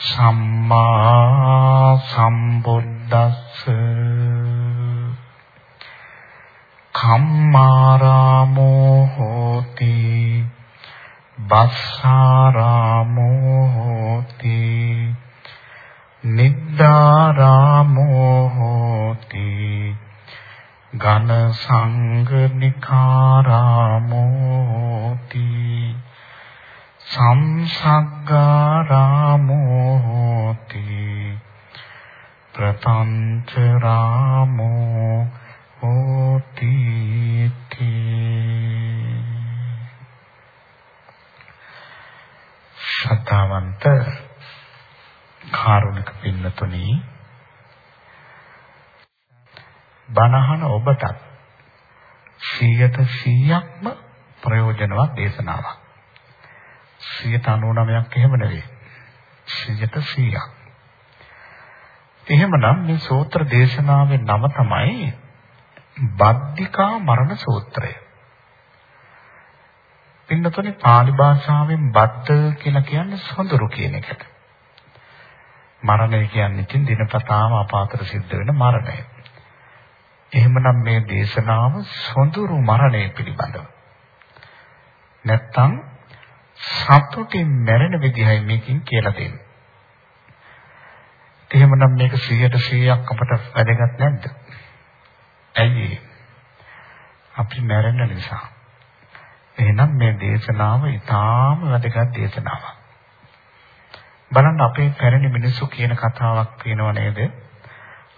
සම්මා සම්බුද්දස්ස. කම්මාරාමෝ හෝති බස්සාරාමෝ හෝති නිද්දාරාමෝ හෝති ඝන සංගනිකාරාමෝ හෝති. සංසග්ගාරාමෝ හෝති ප්‍රපංච රාමෝ හෝති ශ්‍රද්ධාවන්ත කාරුණික පින්නතුනි බණහන ඔබටත් 100ට 100ක්ම ප්‍රයෝජනවත් දේශනාවක්. 199ක් එහෙම නෙවෙයි 100ට 100ක් එහෙමනම් මේ සූත්‍ර දේශනාවේ නම තමයි බද්ධිකා මරණ සූත්‍රය පින්නතොනේ pāli භාෂාවෙන් බද්ධ කියලා කියන්නේ සොඳුරු කියන එකට. මරණය කියන්නේ ඉතින් දිනපතාම අපාතර සිද්ධ වෙන මරණය. එහෙමනම් මේ දේශනාව සොඳුරු මරණය පිළිබඳව. නැත්තම් සතුටින් මැරෙන විදිහයි මේකෙන් කියලා දෙන්නේ. එහෙමනම් මේක 100ට 100ක් අපට වැදගත් නැද්ද? ඇයි? අපි මැරෙන නිසා. එහෙනම් මේ දේශනාව ඊටාම වැදගත් දේශනාවක්. බලන්න අපේ පැරණි මිනිස්සු කියන කතාවක් තියෙනව නේද?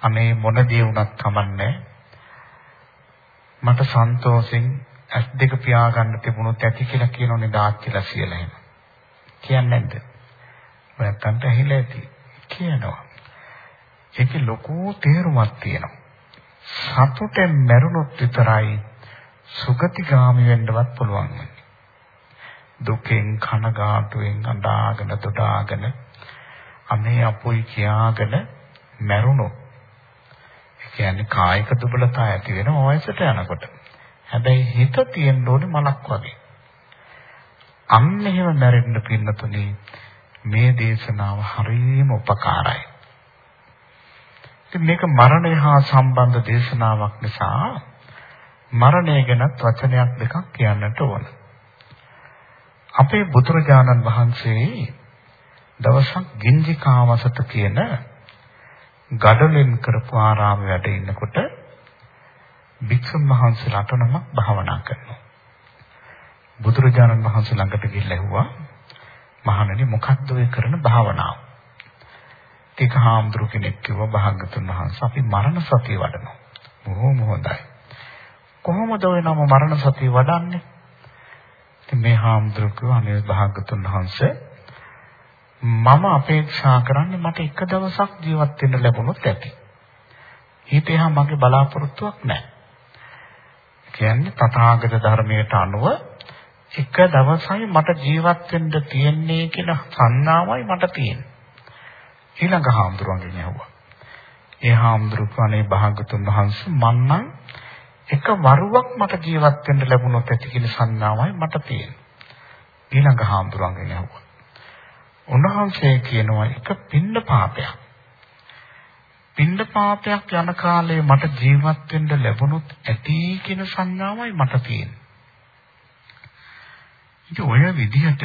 අනේ මොන දේ වුණත් කමන්නේ. මට සන්තෝෂෙන් ඇස් දෙක පියාගන්න තිබුණොත් ඇති කියලා කියනෝනේ දාච්චිලා කියලා එහෙම. කියන්නේ නැද්ද? ඔයත්තන්ට ඇහිලා ඇති. කියනවා. ඒකේ ලොකු තේරුමක් තියෙනවා. සතුටෙන් මැරුණොත් විතරයි සුගතිගාමි වෙන්නවත් පුළුවන් වෙන්නේ. දුකෙන් කනගාටුවෙන් අඬාගෙන දොඩාගෙන අනේ අපොයි කියාගෙන මැරුණොත් ඒ කියන්නේ කායික දුබලතා ඇති වෙන වයසට යනකොට. හැබැයි හිත තියෙන්න ඕනේ මලක් වගේ. අන්න එහෙම මැරෙන්න පින්නතුනේ මේ දේශනාව හරියම උපකාරයි. ඉතින් මේක මරණය හා සම්බන්ධ දේශනාවක් නිසා මරණය ගැනත් වචනයක් දෙකක් කියන්නට ඕන. අපේ බුදුරජාණන් වහන්සේ දවසක් ගින්ජිකාවසත කියන ගඩොලින් කරපු ආරාමයේ වැඩ ඉන්නකොට භික්ෂුන් වහන්සේලාට නමක් භාවනා කරනවා. බුදුරජාණන් වහන්සේ ළඟට ගිහිල්ලා ඇහුවා මහණනි මොකක්ද ඔය කරන භාවනාව? ටික හාමුදුරු කෙනෙක් කිව්වා භාග්‍යතුන් වහන්සේ අපි මරණ සතිය වඩනවා. බොහොම හොඳයි. කොහොමද ඔය නම මරණ සතිය වඩන්නේ? ඉතින් මේ හාමුදුරුවෝ අනේ භාගතුන් වහන්සේ මම අපේක්ෂා කරන්නේ මට එක දවසක් ජීවත් වෙන්න ලැබුණොත් ඇති. ඊට එහා මගේ බලාපොරොත්තුවක් නැහැ. කියන්නේ තථාගත ධර්මයට අනුව එක දවසයි මට ජීවත් වෙන්න තියෙන්නේ කියලා සංනාවයි මට තියෙන්නේ. ඊළඟ හාමුදුරුවන්ගෙන් ඇහුවා. ඒ හාමුදුරුවෝ අනේ භාගතුන් වහන්සේ මන්නම් එක වරුවක් මට ජීවත් වෙන්න ලැබුණොත් ඇති කියන සංඥාවයි මට තියෙන්නේ. ඊළඟ හාමුදුරන්ගෙන් අහුවා. උන්වහන්සේ කියනවා එක පින්න පාපයක්. පින්න පාපයක් යන කාලේ මට ජීවත් වෙන්න ලැබුණොත් ඇති කියන සංඥාවයි මට තියෙන්නේ. ඉතින් ඔය විදිහට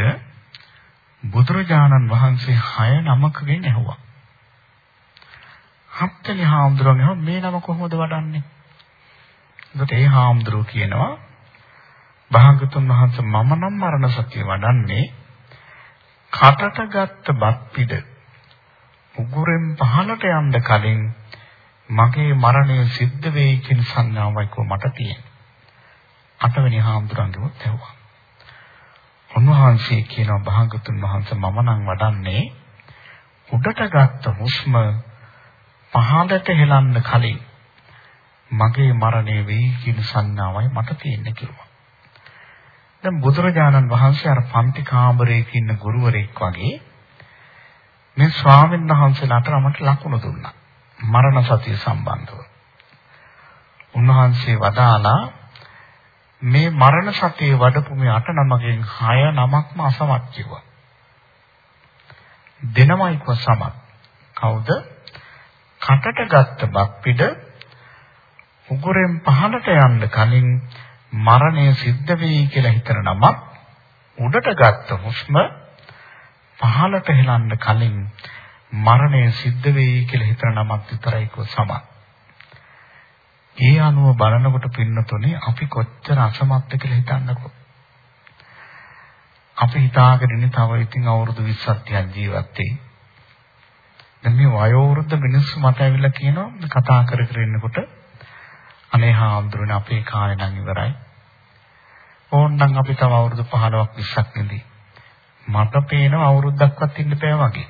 බුදුරජාණන් වහන්සේ හය නමකගෙන් ඇහුවා. හත්වෙනි හාමුදුරුවෝ මේ නම කොහොමද වඩන්නේ? එතකොට ඒ හාමුදුරුවෝ කියනවා භාගතුන් වහන්සේ මම නම් මරණ සතිය වඩන්නේ කටට ගත්ත බත් පිට උගුරෙන් පහළට යන්න කලින් මගේ මරණය සිද්ධ වෙයි කියන සංඥාවයි කො මට තියෙන්නේ. අටවෙනි හාමුදුරන්ගෙමුත් ඇහුවා. උන්වහන්සේ කියනවා භාගතුන් වහන්සේ මම නම් වඩන්නේ උඩට ගත්ත හුස්ම පහළට හෙලන්න කලින් මගේ මරණය වෙයි කියන සංඥාවයි මට තියෙන්නේ කිව්වා. දැන් බුදුරජාණන් වහන්සේ අර පන්ති කාමරයක ඉන්න ගුරුවරයෙක් වගේ මේ ස්වාමීන් වහන්සේලාට රමට ලකුණු දුන්නා. මරණ සතිය සම්බන්ධව. උන්වහන්සේ වදාලා මේ මරණ සතිය වඩපු මේ අට නමගෙන් හය නමක්ම අසමත් කිව්වා. දෙනමයික සමත්. කවුද? කටට ගත්ත බක් පිට උගුරෙන් පහළට යන්න කලින් මරණය සිද්ධ වෙයි කියලා හිතන නමක් උඩට ගත්ත හුස්ම පහළට හෙලන්න කලින් මරණය සිද්ධ වෙයි කියලා හිතන නමක් විතරයි කෝ සමත්. ඒ අනුව බලනකොට පින්නතුනේ අපි කොච්චර අසමත්ද කියලා හිතන්නකෝ. අපි හිතාගෙන ඉන්නේ තව ඉතින් අවුරුදු 20ක් ජීවත් වෙයි. දැන් මේ වයෝවෘද්ධ මිනිස්සු මට ඇවිල්ලා කියනවා කතා කර කර ඉන්නකොට අනේ හාමුදුරනේ අපේ කාලේ නම් ඉවරයි. ඕන්නම් අපි තව අවුරුදු 15ක් 20ක් ඉඳී. මට පේනවා අවුරුද්දක්වත් ඉන්න බෑ වගේ.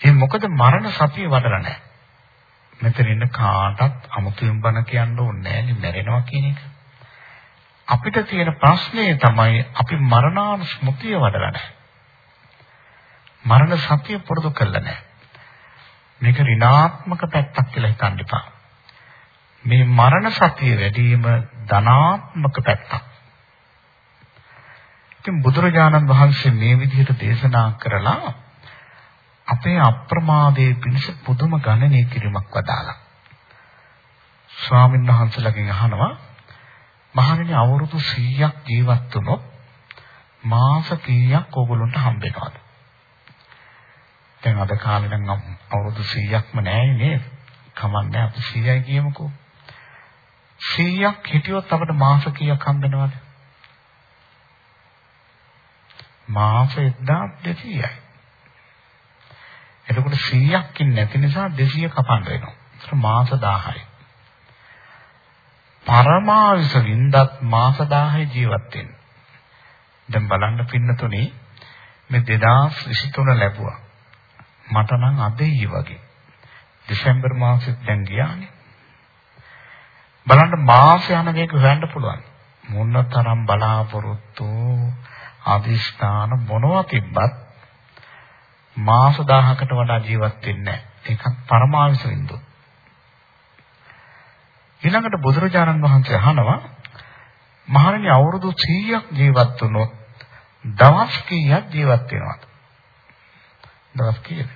ඒ මොකද මරණ සතිය වඩලා නැහැ. මෙතන ඉන්න කාටත් අමුතුවෙන් බන කියන්න ඕනේ නැහැ මැරෙනවා කියන එක. අපිට තියෙන ප්‍රශ්නේ තමයි අපි මරණානුස්මෘතිය වඩලා නැහැ. මරණ සතිය පුරුදු කරලා නැහැ. මේක ඍණාත්මක පැත්තක් කියලා හිතන්න එපා. මේ මරණ සතිය වැඩි වීම ධනාත්මක පැත්තක්. ඉතින් බුදුරජාණන් වහන්සේ මේ විදිහට දේශනා කරලා අපේ අප්‍රමාදයේ පිණිස පුදුම ගණනය කිරීමක් වදාලා. ස්වාමීන් වහන්සේලාගෙන් අහනවා මහණෙනි අවුරුදු 100ක් ජීවත් වුණොත් මාස කීයක් ඕගොල්ලන්ට හම්බෙනවද? දැන් අද කාලේ නම් අවුරුදු 100ක්ම නැහැ නේද? කමන්නේ අපි 100යි කියමුකෝ. 100ක් හිටියොත් අපිට මාස කීයක් හම්බෙනවද? මාස 1200යි. එතකොට 100ක් ඉන්නේ නැති නිසා 200 කපන්න වෙනවා. ඒක මාස 1000යි. පරමාවිස වින්දත් මාස 1000 ජීවත් වෙන්න. දැන් බලන්න පින්නතුනේ මේ 2023 ලැබුවා. මට නම් අද ඊ වගේ. දෙසැම්බර් මාසෙත් දැන් ගියානේ. බලන්න මාස යන මේක හොයන්න පුළුවන්. මොන තරම් බලාපොරොත්තු අදිස්ථාන මොනවා තිබ්බත් මාස 1000කට වඩා ජීවත් වෙන්නේ නැහැ. ඒකත් පරමාවිස වින්දු. ඊළඟට බුදුරජාණන් වහන්සේ අහනවා මහණෙනි අවුරුදු 100ක් ජීවත් වුණොත් දවස් කීයක් ජීවත් වෙනවද? දවස් කීයද?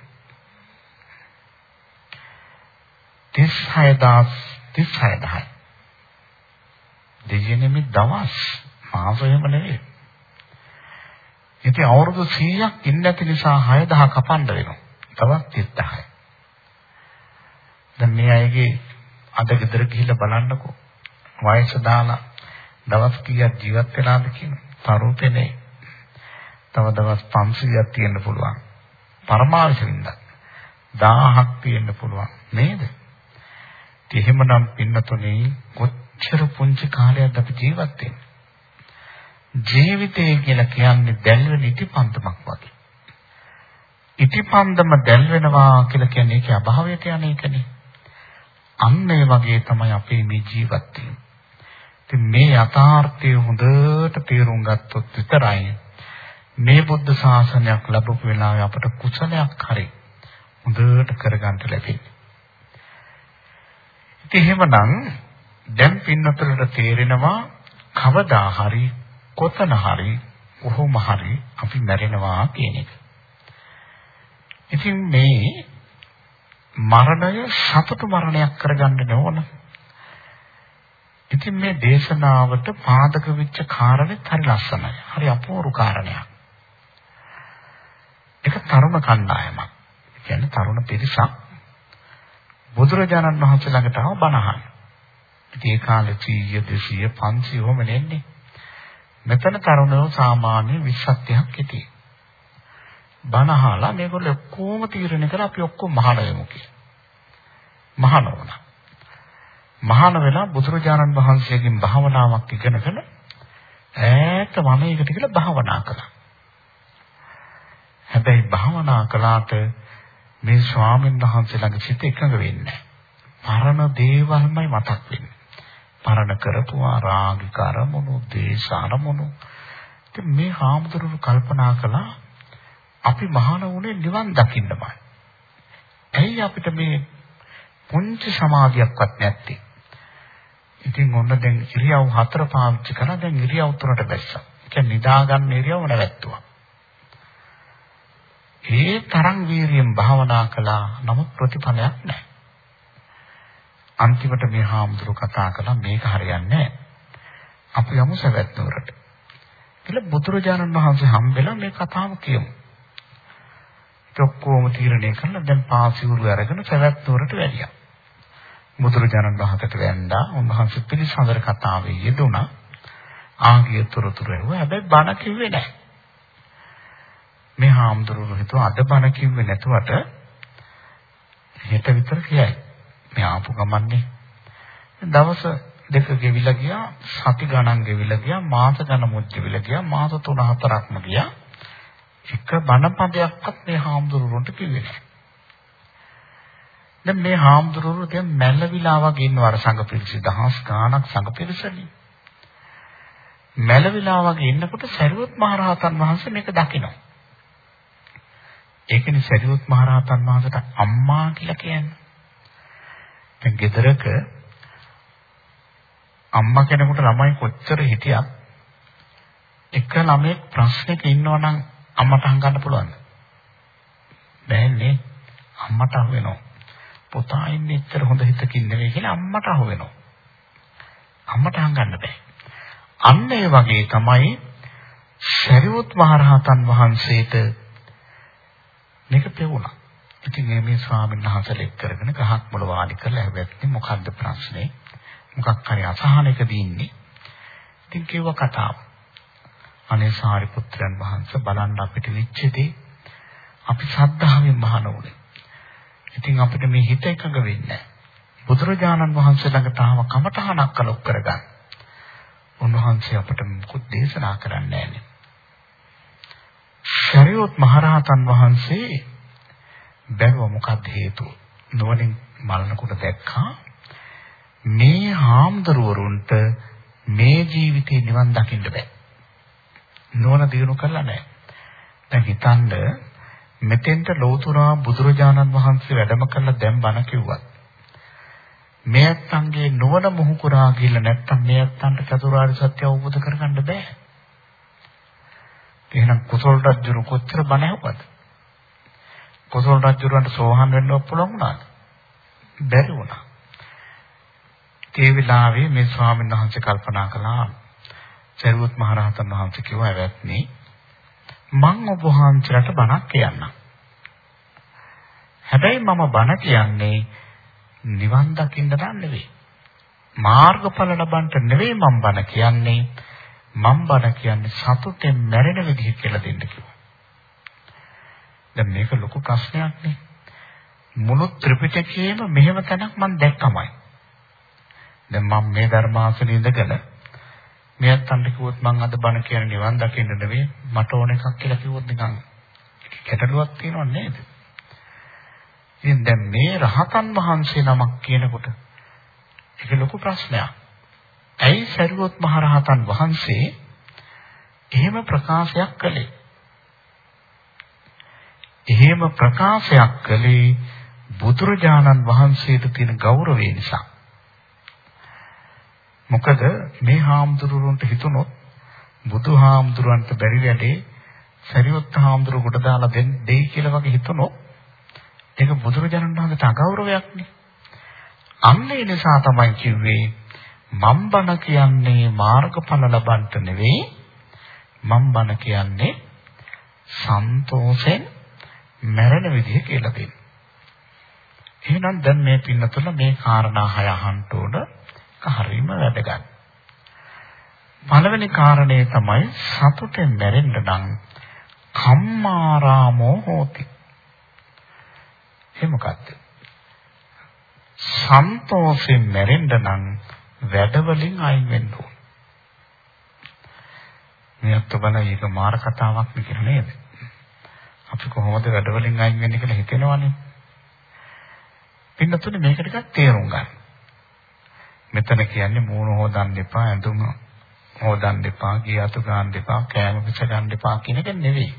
36000 36000 දෙයියනේ මේ දවස් මාස එහෙම නෙවෙයි. ඉතින් අවුරුදු 100ක් ඉන්න නැති නිසා 6000 කපන්න වෙනවා. තවත් 30000යි. දැන් මේ අයගේ අද ගෙදර ගිහිල්ලා බලන්නකෝ. වයස දාලා දවස් කීයක් ජීවත් වෙලාද කියන තරුපේ නේ. තව දවස් 500ක් තියෙන්න පුළුවන්. පරමාර්ථ වින්දා. 1000ක් තියෙන්න පුළුවන් නේද? ඉතින් එහෙමනම් පින්නතුනේ කොච්චර පුංචි කාලයක්ද අපි ජීවත් වෙන්නේ. ජීවිතය කියලා කියන්නේ දැල්වෙන ඉටිපන්දමක් වගේ. ඉටිපන්දම දැල්වෙනවා කියලා කියන්නේ ඒකේ අභාවයට යන එකනේ. අන්න ඒ වගේ තමයි අපේ මේ ජීවත් ඉතින් මේ යථාර්ථය හොඳට තේරුම් ගත්තොත් විතරයි මේ බුද්ධ ශාසනයක් ලැබපු වෙලාවේ අපට කුසලයක් හරි හොඳට කරගන්න ලැබෙන්නේ. ඉතින් එහෙමනම් දැන් පින්නතරට තේරෙනවා කවදා හරි කොතන හරි කොහොම හරි අපි මැරෙනවා කියන එක. ඉතින් මේ මරණය සතුටු මරණයක් කරගන්න ඕන. ඉතින් මේ දේශනාවට පාදක වෙච්ච කාරණේ හරි ලස්සනයි. හරි අපූර්ව කාරණයක්. ඒක තරුණ කණ්ඩායමක්. කියන්නේ තරුණ පිරිසක් බුදුරජාණන් වහන්සේ ළඟට ආව බණහන්. ඉතින් ඒ කාලේ 100 200 500 ඔහොම නෙන්නේ. මෙතන තරුණයෝ සාමාන්‍ය 20ක් 30ක් හිටියේ. බණ අහලා මේගොල්ලෝ ඔක්කොම තීරණය කරලා අපි ඔක්කොම මහාන වෙමු කියලා. මහාන වුණා. මහාන වෙලා බුදුරජාණන් වහන්සේගෙන් භාවනාවක් ඉගෙනගෙන ඈත වනයේකට ගිහලා භාවනා කළා. හැබැයි භාවනා කළාට මේ ස්වාමීන් වහන්සේ ළඟ සිට එකඟ වෙන්නේ පරණ දේවල්මයි මතක් වෙන්නේ. පරණ කරපුවා රාගික අරමුණු, දේශ අරමුණු. ඉතින් මේ හාමුදුරුවෝ කල්පනා කළා අපි මහාන වුණේ නිවන් දකින්නමයි. ඇයි අපිට මේ පුංචි සමාධියක්වත් නැත්තේ? ඉතින් ඔන්න දැන් ඉරියව් හතර පාවිච්චි කරලා දැන් ඉරියව් තුනට බැස්සා. ඒ කියන්නේ නිදා ගන්න ඉරියව් නැවැත්තුවා. ඒ තරම් වීරියෙන් භාවනා කළා නමුත් ප්‍රතිඵලයක් නැහැ. අන්තිමට මේ හාමුදුරු කතා කළා මේක හරියන්නේ නැහැ. අපි යමු සවැත් නුවරට. කියලා බුදුරජාණන් වහන්සේ හම්බෙලා මේ කතාව කියමු. ඔක්කොම තීරණය කරලා දැන් පාසිවුරු අරගෙන සවැත් නුවරට වැඩියා. බුදුරජාණන් වහන්සේට වැඳා උන්වහන්සේ පිළිසඳර කතාවේ යෙදුණා. ආගිය තොරතුරු ඇහුවා. හැබැයි බණ කිව්වේ නැහැ. මේ හාමුදුරුවෝ හිතුවා අද බණ කිව්වේ නැතුවට හෙට විතර කියයි. මේ ආපු ගමන්නේ. දවස් දෙක ගෙවිලා ගියා, සති ගණන් ගෙවිලා ගියා, මාස ගණන් මුත් ගෙවිලා ගියා, මාස 3-4ක්ම ගියා. එක බණ පදයක්වත් මේ හාමුදුරුවන්ට කිව්වේ නැහැ. දැන් මේ හාමුදුරුවෝ දැන් මැලවිලා වගේ ඉන්නවර සංඝ පිරිස දහස් ගාණක් සංඝ පිරිසනේ. මැලවිලා වගේ ඉන්නකොට සරියොත් මහරහතන් වහන්සේ මේක දකිනවා. ඒකනේ සරියොත් මහරහතන් වහන්සේට අම්මා කියලා කියන්නේ. දැන් ගෙදරක අම්මා කෙනෙකුට ළමයි කොච්චර හිටියත් එක ළමෙක් ප්‍රශ්නෙක ඉන්නවා නම් අම්මට හංගන්න පුළුවන්ද? බෑනේ. අම්මට අහු වෙනවා. පුතා ඉන්නේ එච්චර හොඳ හිතකින් නෙවෙයි කියලා අම්මට අහු වෙනවා. අම්මට හංගන්න බෑ. අන්න ඒ වගේ තමයි ශරියොත් මහරහතන් වහන්සේට මේක පෙවුණා. ඉතින් මේ ස්වාමීන් වහන්සේ ලෙක් කරගෙන ගහක් මුල වාඩි කරලා හැබැයි මොකද්ද ප්‍රශ්නේ? මොකක් හරි අසහනයකදී ඉන්නේ. ඉතින් කිව්ව කතාව. අනේ සාරිපුත්‍රයන් වහන්සේ බලන්න අපිට විච්චේදී අපි ශ්‍රද්ධාවෙන් මහාන උනේ. ඉතින් අපිට මේ හිත එකඟ වෙන්නේ බුදුරජාණන් වහන්සේ ළඟට ආව කමඨහනක් කලොක් කරගන්න. උන්වහන්සේ අපට මුකුත් දේශනා කරන්නේ නැහැ. ශරියොත් මහරහතන් වහන්සේ බැලුව මොකක්ද හේතුව? නොවනින් මලනකොට දැක්කා මේ හාමුදුරුවරුන්ට මේ ජීවිතේ නිවන් දකින්න බෑ. නොවන දිනු කරලා නැහැ. දැන් හිතන්න මෙතෙන්ට ලෝතුරා බුදුරජාණන් වහන්සේ වැඩම කළා දැන් බණ කිව්වත් මේ අත්ංගේ නොවන මොහු කරා ගිහිල්ලා නැත්තම් මේ අත්ංට චතුරාර්ය සත්‍ය අවබෝධ කරගන්න බෑ. එහෙනම් කුසල රජුරු කොච්චර බණ ඇහුවද? කුසල රජුරන්ට සෝහන් වෙන්න පුළුවන් වුණාද? බැරි වුණා. ඒ වෙලාවේ මේ ස්වාමීන් වහන්සේ කල්පනා කළා සරුවත් මහරහතන් වහන්සේ කිව්වා වැත්නි මං ඔබ වහන්සේලාට බණක් කියන්නම්. හැබැයි මම බණ කියන්නේ නිවන් දකින්න නෙවෙයි. මාර්ගඵල ලබන්න නෙවෙයි මම බණ කියන්නේ. මම බණ කියන්නේ සතුටෙන් මැරෙන විදිහ කියලා දෙන්න කිව්වා. දැන් මේක ලොකු ප්‍රශ්නයක් නේ. මුළු ත්‍රිපිටකයේම මෙහෙම තැනක් මම දැක්කමයි. දැන් මම මේ ධර්මාසනේ ඉඳගෙන මෙයත් අන්න කිව්වොත් මං අද බණ කියන්නේ නිවන් දකින්න නෙවෙයි මට ඕන එකක් කියලා කිව්වොත් නිකන් කැටලුවක් තියෙනව නේද? ඉතින් දැන් මේ රහතන් වහන්සේ නමක් කියනකොට ඒක ලොකු ප්‍රශ්නයක්. ඇයි සරුවොත් මහ රහතන් වහන්සේ එහෙම ප්‍රකාශයක් කළේ? එහෙම ප්‍රකාශයක් කළේ බුදුරජාණන් වහන්සේට තියෙන ගෞරවය නිසා. මොකද මේ හාමුදුරුවන්ට හිතුනොත් බුදුහාමුදුරන්ට බැරි වැඩේ සරියොත් හාමුදුරුවෝ කොට දාලා දෙයි කියලා වගේ හිතුනොත් ඒක බුදුරජාණන් වහන්සේට අගෞරවයක්නේ. අන්න ඒ නිසා තමයි කිව්වේ මම් බණ කියන්නේ මාර්ගඵල ලබන්නට නෙවෙයි මම් බණ කියන්නේ සන්තෝෂෙන් මැරෙන විදිහ කියලා දෙන්නේ. එහෙනම් දැන් මේ පින්නතුල මේ කාරණා හය අහන්න ඕන හරීම වැදගත්. පළවෙනි කාරණේ තමයි සතුටෙන් මැරෙන්න නම් කම්මාරාමෝ හෝති. ඒ මොකද්ද? සන්තෝෂෙන් මැරෙන්න නම් වැඩවලින් අයින් වෙන්න ඕන. මේත් බල ඒක මාර කතාවක් නේ කියලා නේද? අපි කොහොමද වැඩවලින් අයින් වෙන්නේ කියලා හිතෙනවනේ. පින්නතුනේ මේක ටිකක් තේරුම් ගන්න. මෙතන කියන්නේ මූණ හොදන්න එපා, ඇඳුම හොදන්න එපා, ගියතු ගන්න එපා, කෑම පිස ගන්න එපා කියන එක නෙවෙයි.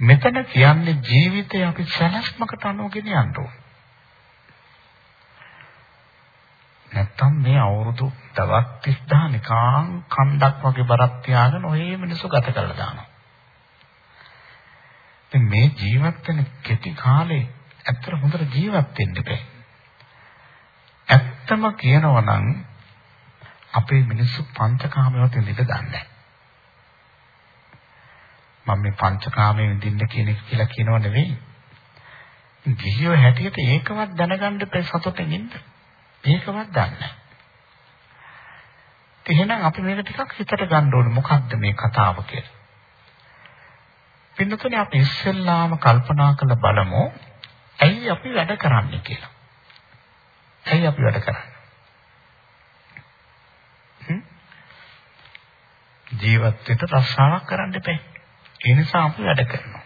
මෙතන කියන්නේ ජීවිතය අපි සැලැස්මකට අනුවගෙන යන්න ඕන. නැත්තම් මේ අවුරුදු දවස් 30 නිකාං කන්දක් වගේ බරක් තියාගෙන ඔය මිනිස්සු ගත කරලා දානවා. ඉතින් මේ ජීවත් වෙන කෙටි කාලේ ඇත්තට හොඳට ජීවත් වෙන්න බෑ. ඇත්තම කියනවා නම් අපේ මිනිස්සු පංචකාමයට විඳ දන්නේ මම මේ පංචකාමයේ විඳින්න කියන එක කියලා කියනව නෙවෙයි. ගිහියෝ හැටියට ඒකවත් දැනගන්න බෑ සතුටින් ඉන්න. ඒකවත් දන්නේ එහෙනම් අපි මේක ටිකක් හිතට ගන්න ඕනේ මොකක්ද මේ කතාව කියලා. පින්නතුනේ අපි ඉස්සෙල්ලාම කල්පනා කරලා බලමු ඇයි අපි වැඩ කරන්නේ කියලා. ඇයි අපි වැඩ කරන්නේ? ජීවත් වෙන්න රස්සාවක් කරන්න එපා. ඒ නිසා අපි වැඩ කරනවා.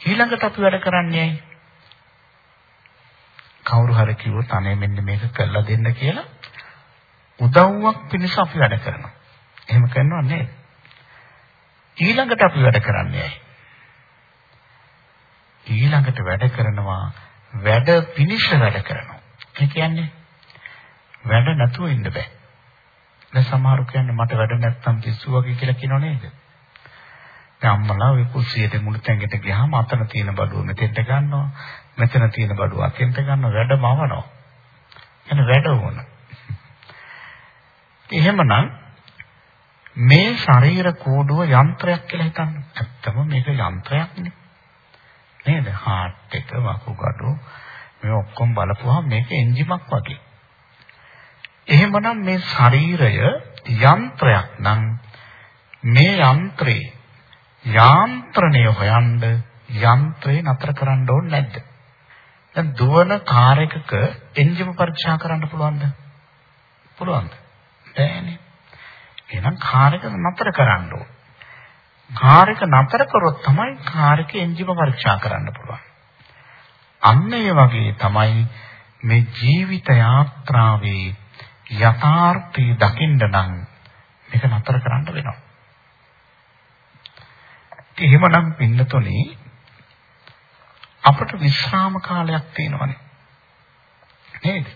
ඊළඟට අපි වැඩ කරන්නේ ඇයි? කවුරු හරි කිව්වොත් අනේ මෙන්න මේක කරලා දෙන්න කියලා උදව්වක් පිණිස අපි වැඩ කරනවා. එහෙම කරනව නේද? ඊළඟට අපි වැඩ කරන්නේ ඇයි? ඊළඟට වැඩ කරනවා වැඩ පිනිෂ වැඩ කරනවා. ඒ කියන්නේ වැඩ නැතුව ඉන්න බෑ. දැන් සමහරු කියන්නේ මට වැඩ නැත්තම් පිස්සු වගේ කියලා කියනව නේද? දැන් අම්මලා ඔය කුස්සියට මුළු තැඟට ගියාම අතන තියෙන බඩුව මෙතෙන්ට ගන්නවා. මෙතන තියෙන බඩුව අතෙන්ට ගන්නවා වැඩම අවනවා. එන වැඩ වුණ. එහෙමනම් මේ ශරීර කෝඩුව යන්ත්‍රයක් කියලා හිතන්න. ඇත්තම මේක යන්ත්‍රයක් නේ. නේද? හાર્ට් එක වකුගඩු මේ ඔක්කොම බලපුවහම මේක එන්ජිමක් වගේ. එහෙමනම් මේ ශරීරය යන්ත්‍රයක් නම් මේ යන්ත්‍රේ යාන්ත්‍රණය හොයන්න යන්ත්‍රේ නතර කරන්න ඕනේ නැද්ද? දැන් දුවන කාර් එකක එන්ජිම පරීක්ෂා කරන්න පුළුවන්ද? පුළුවන්ද? බෑනේ. එහෙනම් කාර් එක නතර කරන්න ඕනේ. කාර් එක නතර කරොත් තමයි කාර් එකේ එන්ජිම පරීක්ෂා කරන්න පුළුවන්. අන්න ඒ වගේ තමයි මේ ජීවිත යාත්‍රාවේ යථාර්ථය දකින්න නම් මේක නතර කරන්න වෙනවා. එහෙමනම් පින්නතොනේ අපට විශ්‍රාම කාලයක් තියෙනවනේ. නේද?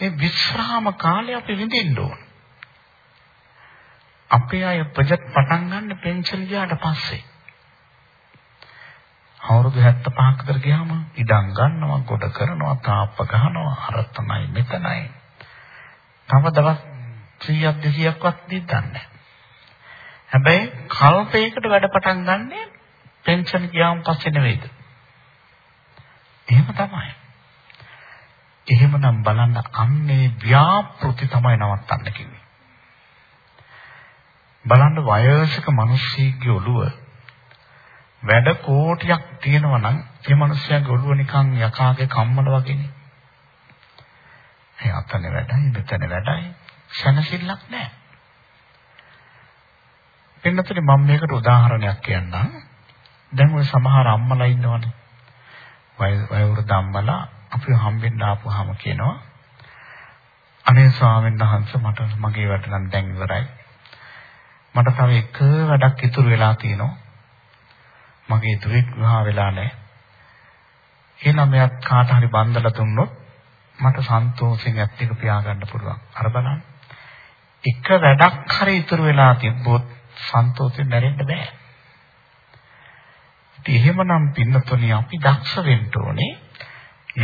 ඒ විශ්‍රාම කාලය අපි විඳින්න ඕන. අපේ අය ප්‍රොජෙක්ට් පටන් ගන්න පෙන්ෂන් ගියාට පස්සේ අවුරුදු 75ක විතර ගියාම ඉඩම් ගන්නවා, කොට කරනවා, තාප්ප ගහනවා, අර තමයි මෙතනයි. තව දවස් 100ක් 200ක්වත් දෙන්නේ හැබැයි කල්පයකට වැඩ පටන් ගන්නෙ පෙන්ෂන් ගියාම පස්සේ නෙවෙයිද? එහෙම තමයි. එහෙමනම් බලන්න අන්නේ ව්‍යාපෘති තමයි නවත්තන්න කිව්වේ. බලන්න වයසක මිනිස්සෙක්ගේ ඔළුව වැඩ කෝටියක් තියෙනවා නම් ඒ මිනිස්යාගේ ඔළුව නිකන් යකාගේ කම්මල වගේනේ. ඒ අතන වැඩයි මෙතන වැඩයි සනසිල්ලක් නැහැ. එන්නතේ මම මේකට උදාහරණයක් කියන්නම්. දැන් ওই සමහර අම්මලා ඉන්නවනේ. වය වයවෘද්ධ අම්මලා අපි හම්බෙන්න ආපුවාම කියනවා අනේ ස්වාමීන් වහන්සේ මට මගේ වැඩ නම් දැන් ඉවරයි. මට තව එක වැඩක් ඉතුරු වෙලා තියෙනවා. මගේ දුවෙක් විවාහ වෙලා නැහැ. එහෙනම් මෙයක් කාට හරි බන්දලා දුන්නොත් මට සන්තෝෂෙන් ඇත් එක පියාගන්න පුළුවන්. අර බලන්න. එක වැඩක් හරි ඉතුරු වෙලා තිබ්බොත් සන්තෝෂෙන් මැරෙන්න බෑ. ඉතින් එහෙමනම් පින්නතොනි අපි දක්ෂ වෙන්න ඕනේ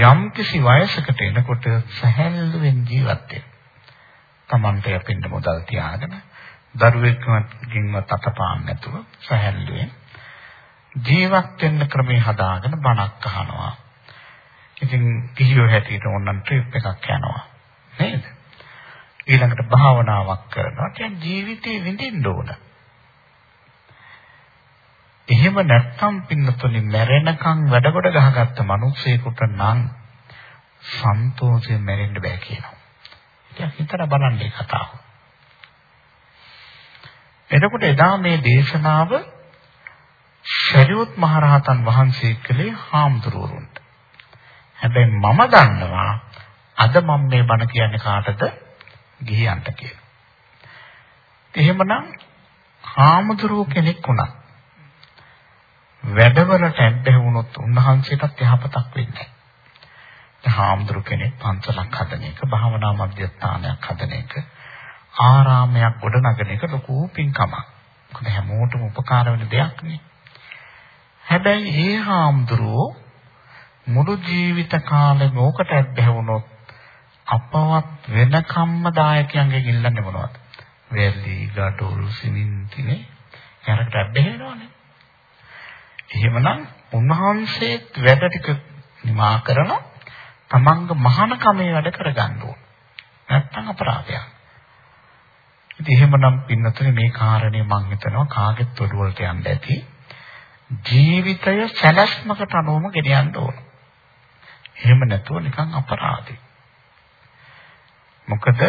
යම් කිසි වයසකට එනකොට සැහැල්ලුවෙන් ජීවත් වෙන්න. Tamante යපින්න මොදල් තියාගෙන දරුවෙක්ගෙන්වත් අතපාන්න නැතුව සැහැල්ලුවෙන් ජීවත් වෙන්න ක්‍රමේ හදාගෙන බණක් අහනවා. ඉතින් කිහියෝ හැටියට ඕනනම් ට්‍රිප් එකක් යනවා. නේද? ඊළඟට භාවනාවක් කරනවා. දැන් ජීවිතේ විඳින්න ඕන. එහෙම නැත්නම් පින්නතුනි මැරෙනකන් වැඩකොට ගහගත්ත මිනිස්සෙකුට නම් සන්තෝෂයෙන් මැරෙන්න බෑ කියනවා. ඉතින් හිතලා බලන්න මේ කතාව. එතකොට එදා මේ දේශනාව ශරියොත් මහරහතන් වහන්සේ කළේ හාමුදුරුවරුන්ට. හැබැයි මම දන්නවා අද මම මේ බණ කියන්නේ කාටද? ගිහියන්ට කියලා. එහෙමනම් හාමුදුරුව කෙනෙක් වුණා. වැඩවලට ඇබ්බැහි වුණොත් උන්වහන්සේටත් යහපතක් වෙන්නේ නැහැ. හාමුදුරු කෙනෙක් පන්සලක් හදන එක, භාවනා මධ්‍යස්ථානයක් හදන එක, ආරාමයක් ගොඩනගන එක ලොකු පින්කමක්. මොකද හැමෝටම උපකාර වෙන දෙයක් නේ. හැබැයි ඒ හාමුදුරුවෝ මුළු ජීවිත කාලෙම ඕකට ඇබ්බැහි වුණොත් අපවත් වෙනකම්ම දායකයන්ගෙන් ඉල්ලන්නේ මොනවද? වැලි, ගඩොල්, සිමින්තිනේ යරකට ඇබ්බැහෙනවනේ. එහෙමනම් උන්වහන්සේත් වැඩ ටික නිමා කරලා තමන්ගේ මහානකමේ වැඩ කරගන්න ඕන. නැත්තම් අපරාධයක්. ඉතින් එහෙමනම් පින්නතුනේ මේ කාරණේ මම හිතනවා කාගෙත් ඔළුවලට යන්න ඇති. ජීවිතය සැලැස්මකට අනුවම ගෙනියන්න ඕන. එහෙම නැතුව නිකන් අපරාධයි. මොකද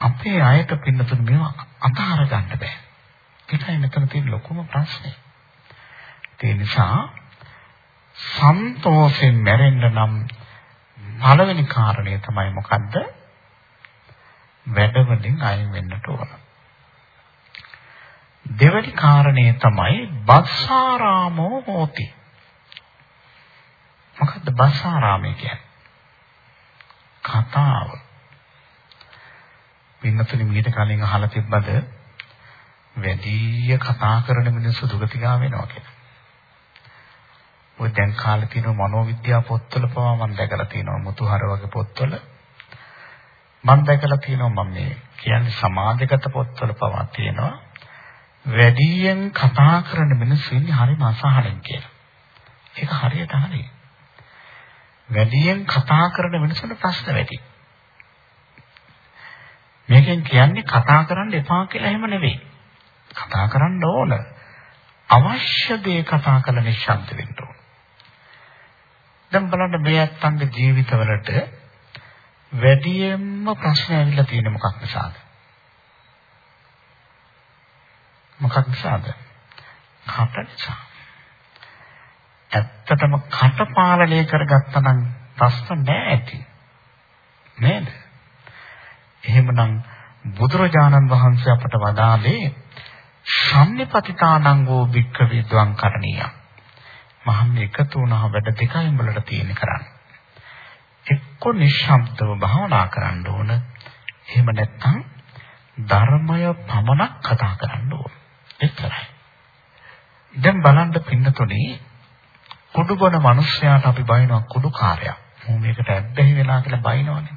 අපේ අයට පින්නතුනේ මේවා අතහර ගන්න බෑ. ඒකයි මෙතන තියෙන ලොකුම ප්‍රශ්නේ. ඒ නිසා සන්තෝෂයෙන් මැරෙන්න නම් පළවෙනි කාරණය තමයි මොකද්ද? වැඩවලින් අයින් වෙන්නට ඕන. දෙවැනි කාරණය තමයි බස්සාරාමෝ හෝති. මොකද්ද බස්සාරාමය කියන්නේ? කතාව. පින්නතුනි මීට කලින් අහලා තිබ්බද වැඩි කතා කරන මිනිස්සු දුගතිගා වෙනවා කියලා. ඔය දැන් කාලේ තියෙන මනෝවිද්‍යා පොත්වල පවා මම දැකලා තියෙනවා මුතුහර වගේ පොත්වල මම දැකලා තියෙනවා මම මේ කියන්නේ සමාජගත පොත්වල පවා තියෙනවා වැඩියෙන් කතා කරන මිනිස්සු ඉන්නේ හරිම අසහනෙන් කියලා. ඒක හරියට හරි. වැඩියෙන් කතා කරන මිනිස්සුන්ට ප්‍රශ්න වැඩි. මේකෙන් කියන්නේ කතා කරන්න එපා කියලා එහෙම නෙවෙයි. කතා කරන්න ඕන. අවශ්‍ය දේ කතා කරලා නිශ්ශබ්ද වෙන්න ඕන. දැන් බලන්න මේ අත්තන්ගේ ජීවිතවලට වැඩියෙන්ම ප්‍රශ්න ඇවිල්ලා තියෙන්නේ මොකක් නිසාද? මොකක් නිසාද? කට නිසා. ඇත්තටම කට පාලනය කරගත්තා නම් ප්‍රශ්න නෑ ඇති. නේද? එහෙමනම් බුදුරජාණන් වහන්සේ අපට වදාළේ සම්නිපතිතානං වූ භික්ඛ විද්වං කරණීය. මහන්න එකතු වුණා වැඩ දෙකයි උඹලට තියෙන කරන්න. එක්ක නිශ්ශබ්දව භාවනා කරන්න ඕන. එහෙම නැත්නම් ධර්මය පමණක් කතා කරන්න ඕන. එච්චරයි. දැන් බලන්න පින්නතොනේ කුඩු බොන මිනිස්යාට අපි බයිනවා කුඩු කාර්යයක්. මෝ මේකට ඇබ්බැහි වෙලා කියලා බයිනවනේ.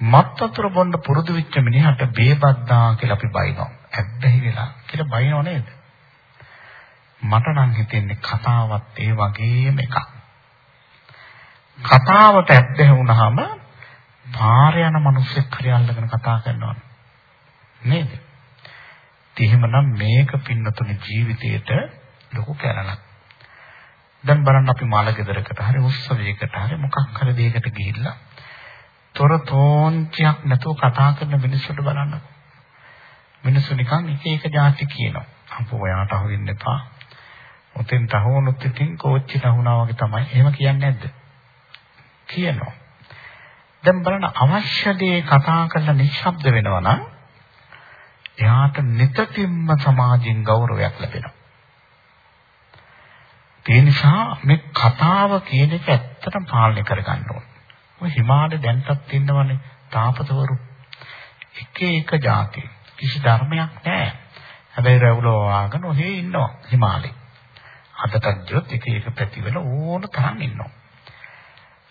මත් වතුර බොන්න පුරුදු වෙච්ච මිනිහට බේබද්දා කියලා අපි බයිනවා. ඇබ්බැහි වෙලා කියලා බයිනව නේද? මට නම් හිතෙන්නේ කතාවත් ඒ වගේම එකක්. කතාවට ඇබ්බැහි වුණාම පාර යන මිනිස්සෙක් හරි අල්ලගෙන කතා කරනවා. නේද? එහෙමනම් මේක පින්නතුනේ ජීවිතේට ලොකු කැරණක්. දැන් බලන්න අපි මාළ ගෙදරකට හරි උත්සවයකට හරි මොකක් හරි දෙයකට ගිහිල්ලා තොර තෝන්චයක් නැතුව කතා කරන මිනිස්සුන්ට බලන්න. මිනිස්සු නිකන් එක එක જાති කියනවා. අපෝ ඔයාට අහු වෙන්න එපා. උතෙන් තහවුනොත් ඉතින් කෝච්චි තහුණා වගේ තමයි. එහෙම කියන්නේ නැද්ද? කියනවා. දැන් බලන්න අවශ්‍ය දේ කතා කරලා නිශ්ශබ්ද වෙනවා නම් එයාට නිතින්ම සමාජයෙන් ගෞරවයක් ලැබෙනවා. ඒ නිසා මේ කතාව කියන එක ඇත්තටම පාලනය කරගන්න ඕන. ඔය හිමාලය දැන්ටත් ඉන්නවනේ තාපතවරු. එක එක જાති. කිසි ධර්මයක් නැහැ. හැබැයි රැවුලෝ ආගෙන ඔහේ ඉන්නවා හිමාලේ. අදටත් ජොත් එක එක පැතිවල ඕන තරම් ඉන්නවා.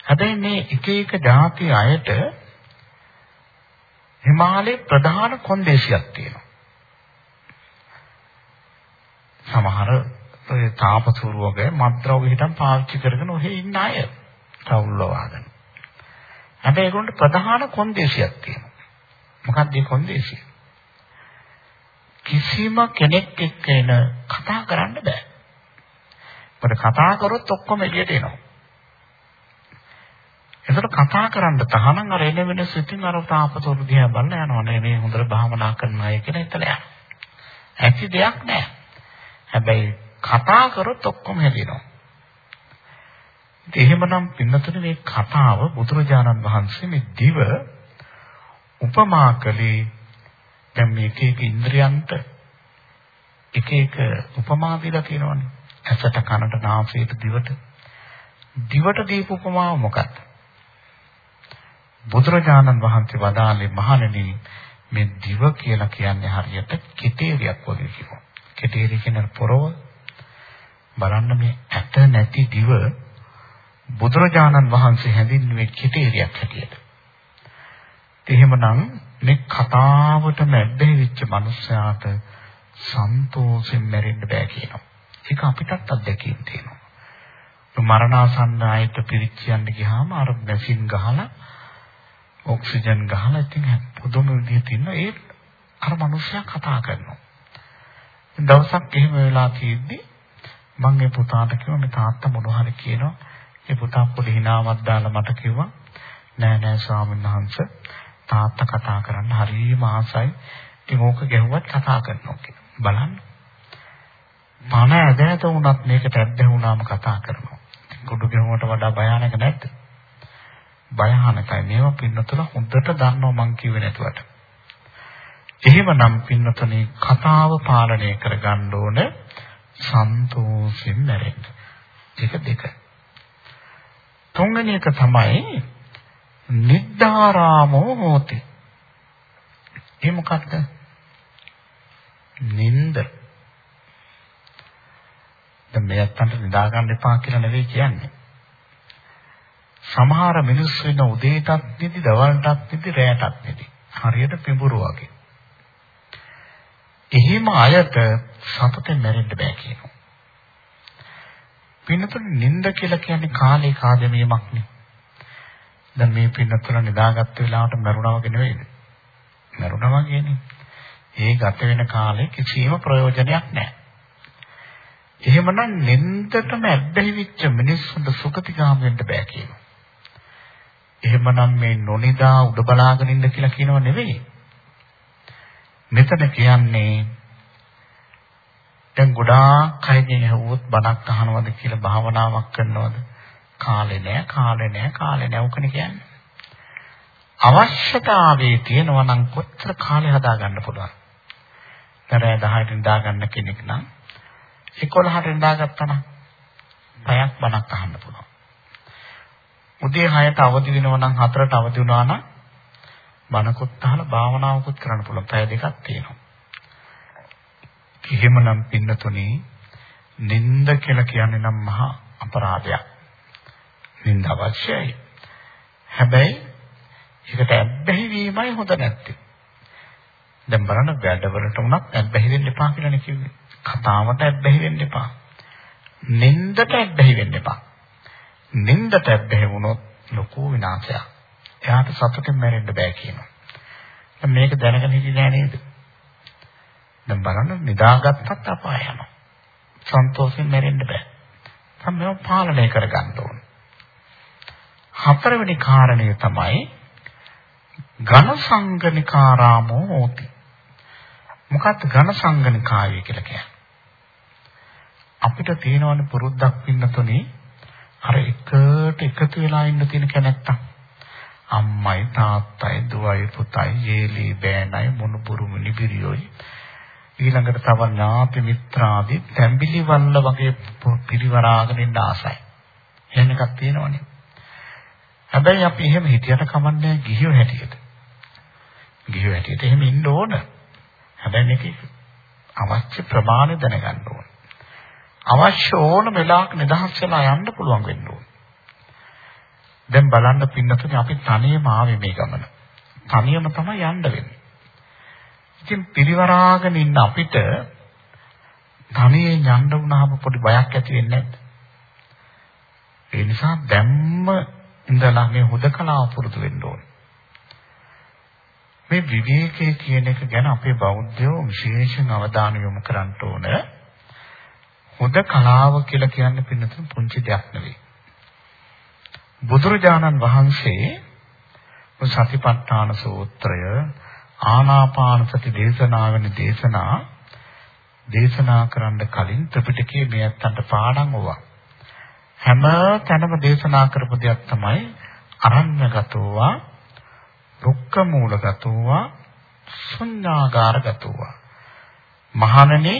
හැබැයි මේ එක එක ಜಾති අයට හිමාලයේ ප්‍රධාන කොන්දේසියක් තියෙනවා. සමහර ඔය තාපසුරු වගේ මත්ද්‍රව්‍ය හිටන් පාවිච්චි කරගෙන ඔහේ ඉන්න අය තවුල්ල වාගෙන. හැබැයි ඒගොල්ලන්ට ප්‍රධාන කොන්දේසියක් තියෙනවා. මොකක්ද මේ කොන්දේසිය? කිසිම කෙනෙක් එක්ක එන කතා කරන්න බෑ. මොකද කතා කරොත් ඔක්කොම එළියට එනවා. එතකොට කතා කරන්න තහනම් අර එන වෙනස ඉතින් අර තාපතෝරු දිහා බලන්න යනවා නේ මේ හොඳට භාවනා කරන අය කියලා හිතලා යනවා. ඇති දෙයක් නෑ. හැබැයි කතා කරොත් ඔක්කොම හැදෙනවා. එහෙමනම් පින්නතුනේ මේ කතාව බුදුරජාණන් වහන්සේ මේ දිව උපමා කළේ දැන් මේ එක එක ඉන්ද්‍රයන්ට එක එක උපමා දීලා තියෙනවනේ. ඇසට කනට නාසයට දිවට. දිවට දීපු උපමාව මොකක්ද? බුදුරජාණන් වහන්සේ වදාළේ මහණෙනි මේ දිව කියලා කියන්නේ හරියට කෙටේරියක් වගේ කිව්වා. කෙටේරිය කියන පොරව බලන්න මේ ඇට නැති දිව බුදුරජාණන් වහන්සේ හැඳින්වුවේ කෙටේරියක් හැටියට. එහෙමනම් මේ කතාවටම ඇබ්බැහි වෙච්ච මනුස්සයාට සන්තෝෂෙන් මැරෙන්න බෑ කියනවා. ඒක අපිටත් අත්දැකීම් තියෙනවා. මරණාසන්න ආයත පිරිච්චියන්න ගියාම අර මැෂින් ගහලා ඔක්සිජන් ගහලා ඉතින් පුදුම විදිහට ඉන්න ඒ අර මිනිස්සයා කතා කරනවා. දවසක් එහෙම වෙලා තියෙද්දි මම ඒ පුතාට කිව්වා මේ තාත්තා මොනවා හරි කියනවා. ඒ පුතා පොඩි හිනාවක් දාලා මට කිව්වා නෑ නෑ ස්වාමීන් වහන්සේ තාත්තා කතා කරන්න හරිම ආසයි. ඉතින් ඕක ගැහුවත් කතා කරනවා කියලා. බලන්න. මම ඇදහැත වුණත් මේකට ඇද්දහුණාම කතා කරනවා. කුඩු ගැහුවට වඩා භයානක නැද්ද? භයානකයි. මේවා පින්නතුල හොඳට දන්නවා මං කිව්වේ නැතුවට. එහෙමනම් පින්නතුනේ කතාව පාලනය කරගන්න ඕන සන්තෝෂෙන් මැරෙන්න. ඒක දෙක. තුන්වෙනි එක තමයි නිද්දාරාමෝ හෝති. ඒ මොකක්ද? නින්ද. දැන් මෙයන්ට නිදා ගන්න එපා කියලා නෙවෙයි කියන්නේ. සමහර මිනිස්සු වෙන උදේටත් නිදි, දවල්ටත් නිදි, රැයටත් නිදි. හරියට පිඹුරු වගේ. එහෙම අයට සතතෙන් මැරෙන්න බෑ කියනවා. පින්නතුන් නිନ୍ଦ කියලා කියන්නේ කාලේ කාදමීමක් නේ. දැන් මේ පින්නතුල නිදාගත්ත වෙලාවට මරුණා වගේ නෙවෙයිද? මරුණා වගේනේ. ඒ ගත වෙන කාලේ කිසිම ප්‍රයෝජනයක් නැහැ. එහෙමනම් නින්දටම ඇබ්බැහි වෙච්ච මිනිස්සුන්ට සුගතිගාම වෙන්න බෑ කියනවා. එහෙමනම් මේ නොනිදා උඩ බලාගෙන ඉන්න කියලා කියනව නෙවෙයි. මෙතන කියන්නේ දැන් ගොඩාක් අයගෙන් ඇහුවොත් බණක් අහනවද කියලා භාවනාවක් කරනවද? කාලේ නෑ, කාලේ නෑ, කාලේ නෑ උකනේ කියන්නේ. අවශ්‍යතාවයේ තියෙනවා නම් කොච්චර කාලේ හදාගන්න පුළුවන්. දරය 10ට නිදාගන්න කෙනෙක් නම් 11ට නිදාගත්තා නම් පැයක් බණක් අහන්න පුළුවන්. උදේ 6ට අවදි වෙනවා නම් 4ට අවදි වුණා නම් බණකුත් අහලා භාවනාවකුත් කරන්න පුළුවන්. පැය දෙකක් තියෙනවා. එහෙමනම් පින්නතුනේ නිନ୍ଦ කියලා කියන්නේ නම් මහා අපරාධයක්. නිନ୍ଦ අවශ්‍යයි. හැබැයි ඒකට ඇබ්බැහි වීමයි හොඳ නැත්තේ. දැන් බලන්න වැඩවලට උනත් ඇබ්බැහි වෙන්න එපා කියලානේ කිව්වේ. කතාවට ඇබ්බැහි වෙන්න එපා. නින්දට ඇබ්බැහි වෙන්න එපා. නින්දට ඇබ්බැහි වුණොත් ලොකු විනාශයක්. එයාට සතුටින් මැරෙන්න බෑ කියනවා. දැන් මේක දැනගෙන හිටියේ නෑ නේද? දැන් බලන්න නිදාගත්තත් අපාය යනවා. සන්තෝෂයෙන් මැරෙන්න බෑ. තමයි මේව පාලනය කරගන්න ඕන. හතරවෙනි කාරණය තමයි ඝන සංගනිකාරාමෝ හෝති. මොකක්ද ඝන සංගනිකාය කියලා කියන්නේ? අපිට තියෙනවනේ පුරුද්දක් පින්නතුනේ අර එකට එකතු වෙලා ඉන්න තියෙන කැනැත්තක්. අම්මයි තාත්තයි දුවයි පුතයි යේලි බෑනයි මොනුපුරු මිනිබිරියෝයි ඊළඟට තව ඥාති මිත්‍රාදී තැඹිලි වල්ල වගේ පිරිවරාගෙන ඉන්න ආසයි. එහෙම එකක් තියෙනවනේ. හැබැයි අපි එහෙම හිතියට කමන්නේ ගිහියෝ හැටියට. ගිහියෝ හැටියට එහෙම ඉන්න ඕන. හැබැයි මේක අවශ්‍ය ප්‍රමාණය දැනගන්න ඕන. අවශ්‍ය ඕන වෙලාවක නිදහස් වෙලා යන්න පුළුවන් වෙන්න ඕන. දැන් බලන්න පින්නතුනේ අපි තනියම ආවේ මේ ගමන. තනියම තමයි යන්න වෙන්නේ. ඉතින් පිරිවරාගෙන ඉන්න අපිට තනියෙන් යන්න වුණාම පොඩි බයක් ඇති වෙන්නේ නැද්ද? ඒ නිසා දැම්ම ඉඳලා මේ හුදකලාව පුරුදු වෙන්න ඕනේ. මේ විවේකයේ කියන එක ගැන අපේ බෞද්ධයෝ විශේෂයෙන් අවධානය යොමු කරන්න ඕන. හුදකලාව කියලා කියන්නේ පින්නතුන් පුංචි දෙයක් නෙවෙයි. බුදුරජාණන් වහන්සේ සතිපට්ඨාන සූත්‍රය ආනාපාන සති දේශනාවෙන දේශනා දේශනා කරන්න කලින් ත්‍රිපිටකයේ මේ අත්තන්ට පාඩම් වුණා. හැම තැනම දේශනා කරපු දෙයක් තමයි අරඤ්‍යගතෝවා රුක්ක මූලගතෝවා ශුන්‍යාගාරගතෝවා මහණනේ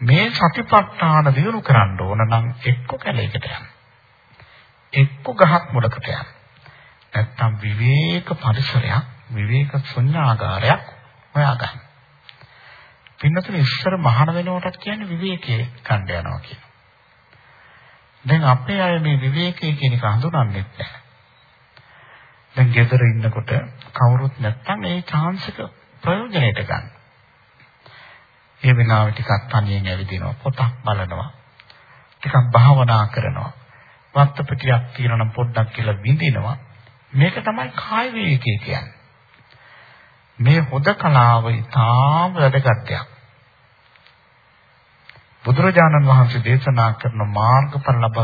මේ සතිපට්ඨාන දිනු කරන්න ඕන නම් එක්ක කැලේකට යන්න එක්ක ගහක් මුලකට යන්න නැත්තම් විවේක පරිසරයක් විවේක ශුන්‍යාගාරයක් හොයාගන්න පින්නතුනේ ඉස්සර මහාන වෙනකොටත් කියන්නේ විවේකයේ කණ්ඩ යනවා කියන. දැන් අපේ අය මේ විවේකයේ කියන එක හඳුනන්නේ නැහැ. දැන් ගෙදර ඉන්නකොට කවුරුත් නැත්තම් ඒ chance එක ප්‍රයෝජනෙට ගන්න. ඒ වෙලාවට ටිකක් තනියෙන් ඇවිදිනවා පොතක් බලනවා. ටිකක් භාවනා කරනවා. වත්ත පිටියක් තියෙනවා නම් පොඩ්ඩක් කියලා විඳිනවා. මේක තමයි කාය විවේකයේ කියන්නේ. මේ හොදකලාව ඉතාම වැදගත් දෙයක්. බුදුරජාණන් වහන්සේ දේශනා කරන මාර්ගඵල ලබ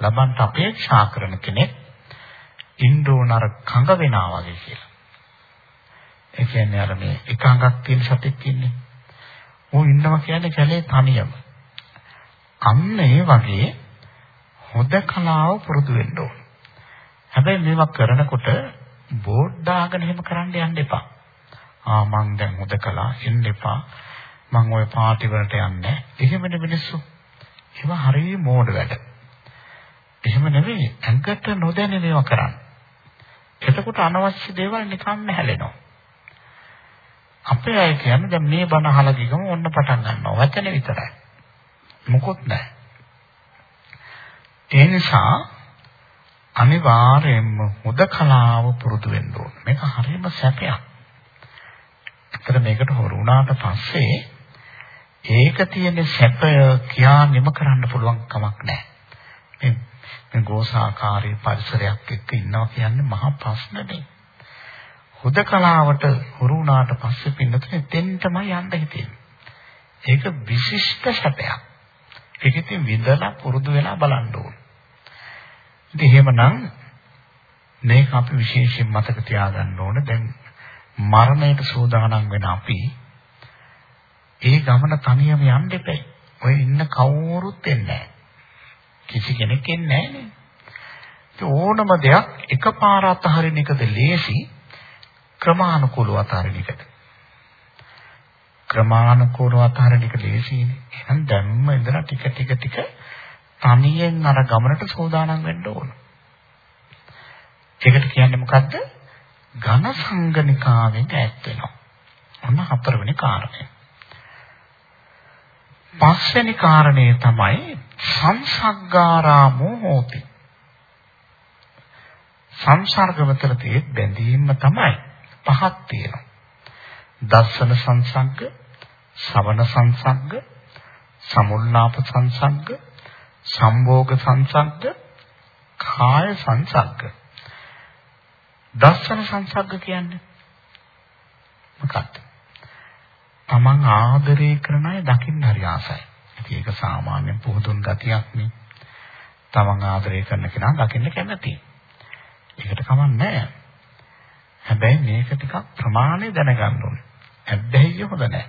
ලබන්ට අපේක්ෂා කරන කෙනෙක් ඉන්දෝනර කඟ වෙනා වගේ කියලා. ඒ කියන්නේ අර මේ එකඟක් තියෙන සතෙක් ඉන්නේ. ඌ ඉන්නවා කියන්නේ කැලේ තනියම. අන්න ඒ වගේ හොදකලාව පුරුදු වෙන්න ඕන. හැබැයි මේවා කරනකොට බෝඩ් දාගෙන එහෙම කරන්න යන්න එපා. ආ මං දැන් හොදකලා එන්න එපා. මං ওই පාටි වලට යන්නේ. එහෙමනේ මිනිස්සු. ඒවා හරිය මෝඩ වැඩ. එහෙම නෙවෙයි ඇඟට නොදැනෙන ඒවා කරන්නේ. එතකොට අනවශ්‍ය දේවල් නිකම්ම හැලෙනවා. අපේ අය කියන්නේ දැන් මේ බණ අහලා ගිහම ඔන්න පටන් ගන්නවා. වචන විතරයි. මොකොත් නැහැ. ඒ නිසා අනිවාර්යයෙන්ම හොදකලාව පුරුදු වෙන්න ඕන. මේක හරියම සැපයක්. ඇත්තට මේකට හොරු වුණාට පස්සේ ඒක තියෙන සැපය කියා නිම කරන්න පුළුවන් කමක් නැහැ. මේ ගෝසාකාරී පරිසරයක් එක්ක ඉන්නවා කියන්නේ මහා ප්‍රශ්නනේ. හුදකලාවට හුරු වුණාට පස්සේ පින්නතුනේ දෙන්නමයි යන්න හිතෙන්නේ. ඒක විශිෂ්ට සැපයක්. ඒක ඉතින් විඳලා පුරුදු වෙලා බලන්න ඕන. ඉතින් එහෙමනම් මේක අපි විශේෂයෙන් මතක තියාගන්න ඕන. දැන් මරණයට සූදානම් වෙන අපි ඒ ගමන තනියම යන්න එපා. ඔය ඉන්න කවුරුත් එන්නේ නැහැ. කිසි කෙනෙක් එන්නේ නැහැ ඕනම දෙයක් එකපාර අතහරින එකද ලේසි ක්‍රමානුකූලව අතහරින එකද ක්‍රමානුකූලව අතහරින එක ලේසියිනේ. එහෙනම් දැම්ම ඉඳලා ටික ටික ටික තනියෙන් අර ගමනට සූදානම් වෙන්න ඕන. ඒකට කියන්නේ මොකද්ද? ඝන සංගණිකාවෙන් ඈත් වෙනවා. ඔන්න හතරවෙනි කාරණය. පස්වෙනි කාරණය තමයි සංසග්ගාරාමෝ හෝති. සංසර්ගවතර තියෙ බැඳීම තමයි. පහක් තියෙනවා. දස්සන සංසග්ග, සවන සංසග්ග, සමුල්ලාප සංසග්ග, සම්භෝග සංසග්ග, කාය සංසග්ග. දස්සන සංසග්ග කියන්නේ මොකක්ද? තමන් ආදරය කරන අය දකින්න හරි ආසයි. ඉතින් ඒක සාමාන්‍ය පුහුදුන් ගතියක් නේ. තමන් ආදරය කරන කෙනා දකින්න කැමතියි. ඒකට කමක් නැහැ. හැබැයි මේක ටිකක් ප්‍රමාණය දැනගන්න ඕනේ. ඇබ්බැහිය හොඳ නැහැ.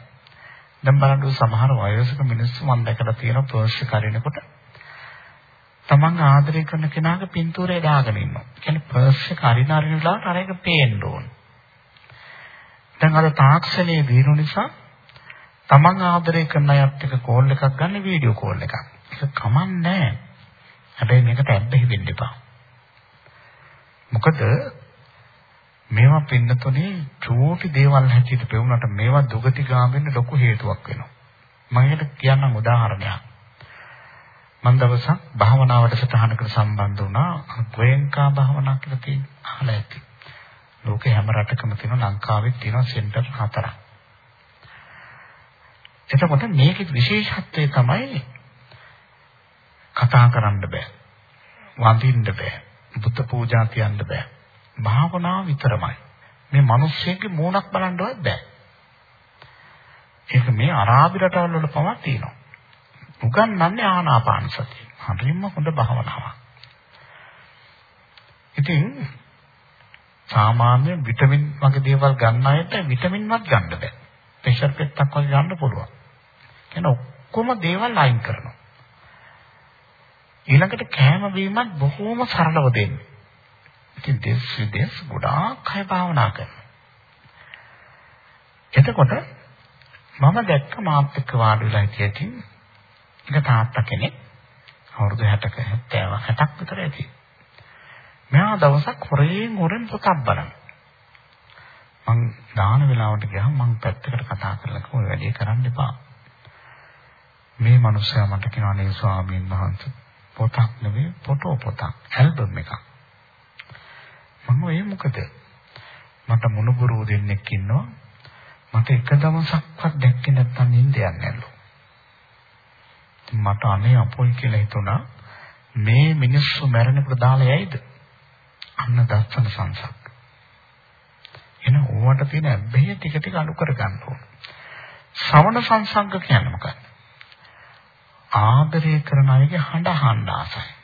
දැන් බලන්න සමහර වයසක මිනිස්සු මම දැකලා තියෙන පර්ස් කරිනකොට තමන් ආදරය කරන කෙනාගේ පින්තූරය දාගෙන ඉන්නවා. කියන්නේ පර්ස් එක අරින අරින වෙලාවට අර එක පේන්න ඕන. දැන් අර තාක්ෂණයේ දිනු නිසා තමන් ආදරය කරන අයත් එක්ක කෝල් එකක් ගන්න වීඩියෝ කෝල් එකක්. ඒක කමන්නේ හැබැයි මේකට ඇබ්බැහි වෙන්න එපා. මොකද මේවා පින්නතුනේ චෝටි දේවල් හැටියට පෙවුනට මේවා දුගතිගාම වෙන්න ලොකු හේතුවක් වෙනවා. මම ඒකට කියන්නම් උදාහරණයක්. මම දවසක් භාවනාවට සටහනකට සම්බන්ධ වුණා. ගෝයන්කා භාවනා කියලා තියෙන අහලා ඇති. ලෝකේ හැම රටකම තියෙන ලංකාවේ තියෙන සෙන්ටර් හතරක්. එතකොට මේකේ විශේෂත්වය තමයි කතා කරන්න බෑ. වඳින්න බෑ. බුද්ධ පූජා කියන්න බෑ. භාවනාව විතරමයි. මේ මිනිස්සෙගේ මූණක් බලන්නවත් බෑ. ඒක මේ අරාබි රටවල් වල පවා තියෙනවා. උගන්වන්නේ ආනාපාන සතිය. හරිම හොඳ භාවනාවක්. ඉතින් සාමාන්‍ය විටමින් වගේ දේවල් ගන්න අයට විටමින්වත් ගන්න බෑ. ප්‍රෙෂර් පෙත්තක් වගේ ගන්න පුළුවන්. කියන ඔක්කොම දේවල් අයින් කරනවා. ඊළඟට කෑම බීමත් බොහෝම සරලව දෙන්නේ. ඉතින් දෙස් විදෙස් ගොඩාක් අය භාවනා කරනවා. එතකොට මම දැක්ක මාත් එක්ක වාඩි වෙලා හිටියකින් එක තාත්තා කෙනෙක් අවුරුදු 60ක 70 60ක් විතර ඇති. මෙයා දවසක් හොරෙන් හොරෙන් පොතක් බලන. මං දාන වෙලාවට ගියාම මං පැත්තකට කතා කරලා කිව්වා වැඩේ කරන්න එපා. මේ මිනිස්සයා මට කියනවා නේ ස්වාමීන් වහන්සේ පොතක් නෙවෙයි ෆොටෝ පොතක් ඇල්බම් එකක්. මම ඒ මොකද? මට මුණුබුරු දෙන්නෙක් ඉන්නවා. මට එක දවසක්වත් දැක්කේ නැත්තම් නිින්ද යන්නේ නැල්ලු. මට අනේ අපොයි කියලා හිතුණා මේ මිනිස්සු මැරෙනකොට දාලා යයිද? අන්න දර්ශන සංසක්. එන ඕවට තියෙන අබ්බැහිය ටික ටික අනු කර ගන්න ඕන. ශ්‍රවණ සංසංග කියන්නේ මොකක්ද? ආදරය කරන අයගේ හඬ අහන්න ආසයි.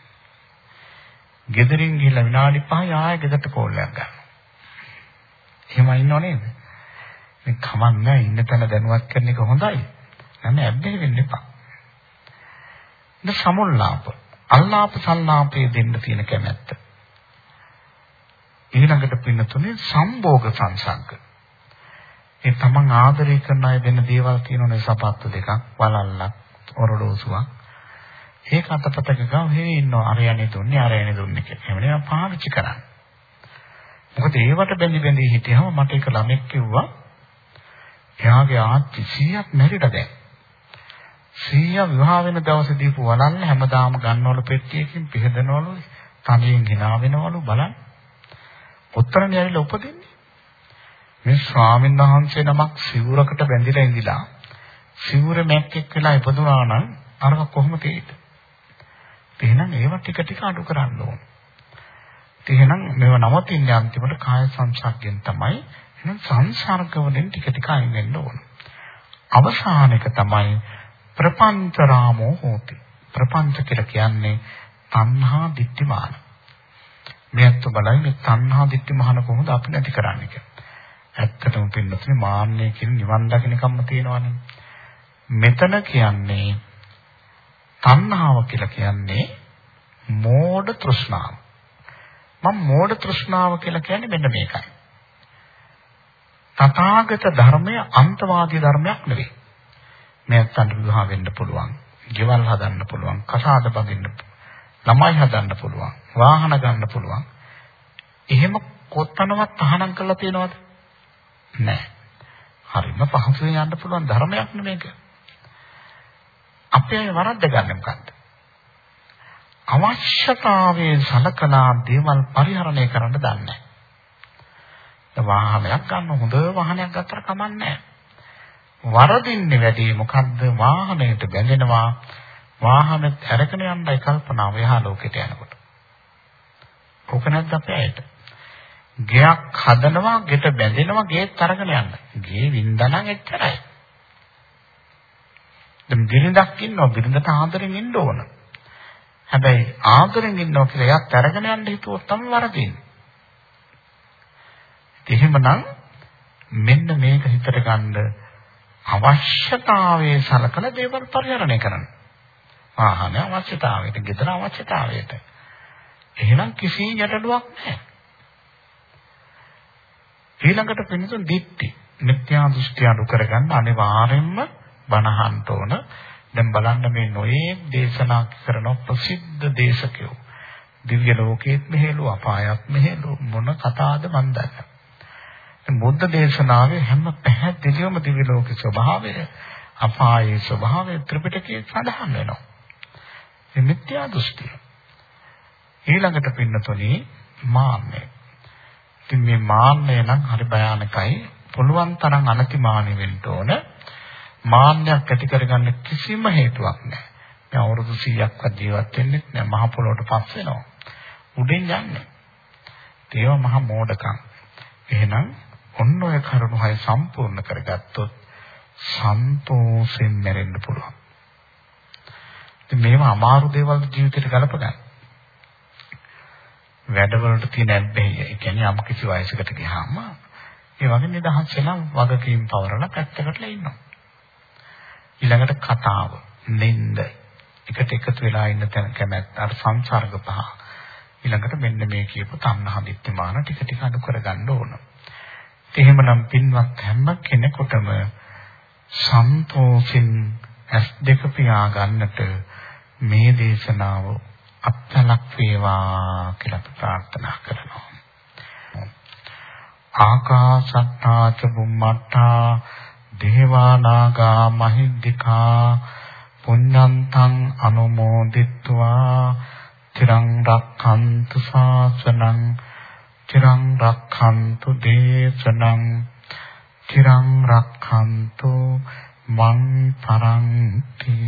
ගෙදරින් ගිහලා විනාඩි 5 ආයෙ ගෙදරට කෝල් එකක් ගන්නවා. එහෙම ඉන්නව නේද? මේ කමන්නේ ඉන්න තැන දැනුවත් කරන එක හොඳයි. නැත්නම් ඇබ්බැහි වෙන්න එපා. ඉතින් සමුල්ලාප අල්ලාප සල්ලාපේ දෙන්න තියෙන කැමැත්ත. ඊළඟට පින්නතුනේ සම්භෝග සංසංග. ඒ තමන් ආදරය කරන අය දෙන්න දේවල් තියෙනවනේ සපත්තු දෙකක්, වලල්ලක්, ඔරලෝසුවක්. ඒක අතපතක ගාව හේ ඉන්නවා අරයනේ දුන්නේ අරයනේ දුන්නේ කියලා. එහෙම නෙවෙයි පාවිච්චි කරන්නේ. මොකද ඒවට බැඳි බැඳි හිටියම මට එක ළමෙක් කිව්වා එයාගේ ආච්චි 100ක් මැරිලා දැන්. 100 විවාහ වෙන දවසේ දීපු වලල්ල හැමදාම ගන්නවලු පෙට්ටියකින් පිහදනවලු තනියෙන් hina වෙනවලු බලන්න. උත්තරණිය ඇවිල්ලා උපදින්නේ. මේ ස්වාමීන් වහන්සේ නමක් සිවුරකට බැඳිලා ඉඳිලා සිවුර මැක්කෙක් වෙලා ඉපදුනා නම් අරක කොහොම තේයිද? එහෙනම් ඒවා ටික ටික අඩු කරන්න ඕන. එහෙනම් මේව නවතින්නේ අන්තිමට කාය සංසර්ගයෙන් තමයි. එහෙනම් සංසර්ග වලින් ටික ටික අයින් වෙන්න ඕන. අවසාන එක තමයි ප්‍රපංච රාමෝ හෝති. ප්‍රපංච කියලා කියන්නේ තණ්හා දිට්ඨිමාන. මේත් බලයි මේ තණ්හා දිට්ඨිමාන කොහොමද අපි නැති කරන්නේ කියලා. ඇත්තටම පින්නතුනේ මාන්නය කියන නිවන් දකින්නකම්ම තියෙනවනේ. මෙතන කියන්නේ තණ්හාව කියලා කියන්නේ මෝඩ තෘෂ්ණාව. මම මෝඩ තෘෂ්ණාව කියලා කියන්නේ මෙන්න මේකයි. තථාගත ධර්මය අන්තවාදී ධර්මයක් නෙවෙයි. මේකට විවාහ වෙන්න පුළුවන්. ගෙවල් හදන්න පුළුවන්. කසාද බඳින්න ළමයි හදන්න පුළුවන්. වාහන ගන්න පුළුවන්. එහෙම කොත්තනවත් තහනම් කරලා තියෙනවද? නැහැ. හරිම පහසුවෙන් යන්න පුළුවන් ධර්මයක් නෙමේක. අපි අය වරද්ද ගන්න මොකද්ද? අවශ්‍යතාවයේ සලකලා දේවල් පරිහරණය කරන්න දන්නේ නැහැ. වාහනයක් ගන්න හොඳ වාහනයක් ගත්තට කමන්නේ වරදින්නේ වැඩි මොකද්ද වාහනයට බැඳෙනවා වාහනෙත් අරගෙන යන්නයි කල්පනාව එහා ලෝකෙට යනකොට. ඕක නැද්ද අපේ ඇයට? ගෙයක් හදනවා, ගෙට බැඳෙනවා, ගේත් අරගෙන යන්න. ගේ වින්දනම් එච්චරයි. දැන් බිරිඳක් ඉන්නවා බිරිඳට ආදරෙන් ඉන්න ඕන. හැබැයි ආදරෙන් ඉන්නවා කියලා එයාත් අරගෙන යන්න හිතුවොත් තමයි වරදින්නේ. එහෙමනම් මෙන්න මේක හිතට ගන්න අවශ්‍යතාවයේ සලකන දේවල් පරිහරණය කරන්න. ආහන අවශ්‍යතාවයට, ගෙදර අවශ්‍යතාවයට. එහෙනම් කිසි ගැටලුවක් නැහැ. ඊළඟට පිළිතුරු දිට්ටි. මිත්‍යා දෘෂ්ටි අඩු කරගන්න අනිවාර්යෙන්ම බණහන්න ඕන. දැන් බලන්න මේ නොයේ දේශනා කරන ප්‍රසිද්ධ දේශකයෝ. දිව්‍ය ලෝකයේත් මෙහෙළු අපායත් මෙහෙළු මොන කතාවද මන් දන්නේ. බුද්ධ දේශනාවේ හැම පැහැදිලිවම දිව්‍ය ලෝකේ ස්වභාවය අපායේ ස්වභාවය ත්‍රිපිටකයේ සඳහන් වෙනවා. මේ මිත්‍යා දෘෂ්ටිය. ඊළඟට පින්නතොනි මාන්නය. ඉතින් මේ මාන්නය නම් හරි භයානකයි. පුළුවන් තරම් අනතිමානී වෙන්න ඕන. මාන්නයක් ඇති කරගන්න කිසිම හේතුවක් නැහැ. මේ අවුරුදු 100ක්වත් ජීවත් වෙන්නේ නැහැ. මහ පොළොවට පස් වෙනවා. උඩින් යන්නේ. ඒව මහ මෝඩකම්. එහෙනම් ඔන්න ඔය කරුණු හය සම්පූර්ණ කරගත්තොත් සන්තෝෂෙන් මැරෙන්න පුළුවන්. ඉතින් මේවා අමාරු දේවල් ජීවිතේට ගලපගන්න. වැඩවලට තියෙන ඇබ්බැහිය. ඒ කියන්නේ යම් කිසි වයසකට ගියාම ඒ වගේ නිදහස් වෙලා වගකීම් පවරලා පැත්තකටලා ඉන්නවා. ඊළඟට කතාව, නිନ୍ଦ. එකට එකතු වෙලා ඉන්න තැන කැමැත්ත අර සංසර්ග පහ. ඊළඟට මෙන්න මේ කියපු තණ්හා දිට්ඨිමාන ටික ටික අඩු කරගන්න ඕන. එහෙමනම් පින්වත් හැම කෙනෙකුටම සන්තෝෂින් ඇස් දෙක පියා ගන්නට මේ දේශනාව අත්ලක් වේවා කියලා ප්‍රාර්ථනා කරනවා. ආකාශත්තා ච බුම්මත්තා දේවානාගා මහිද්దికා පුඤ්ඤන්තං අනුමෝදිත්වා තිරං රක්ඛන්තු ශාසනං තිරං රක්ඛන්තු දේශනං තිරං රක්ඛන්තු මං පරන්ති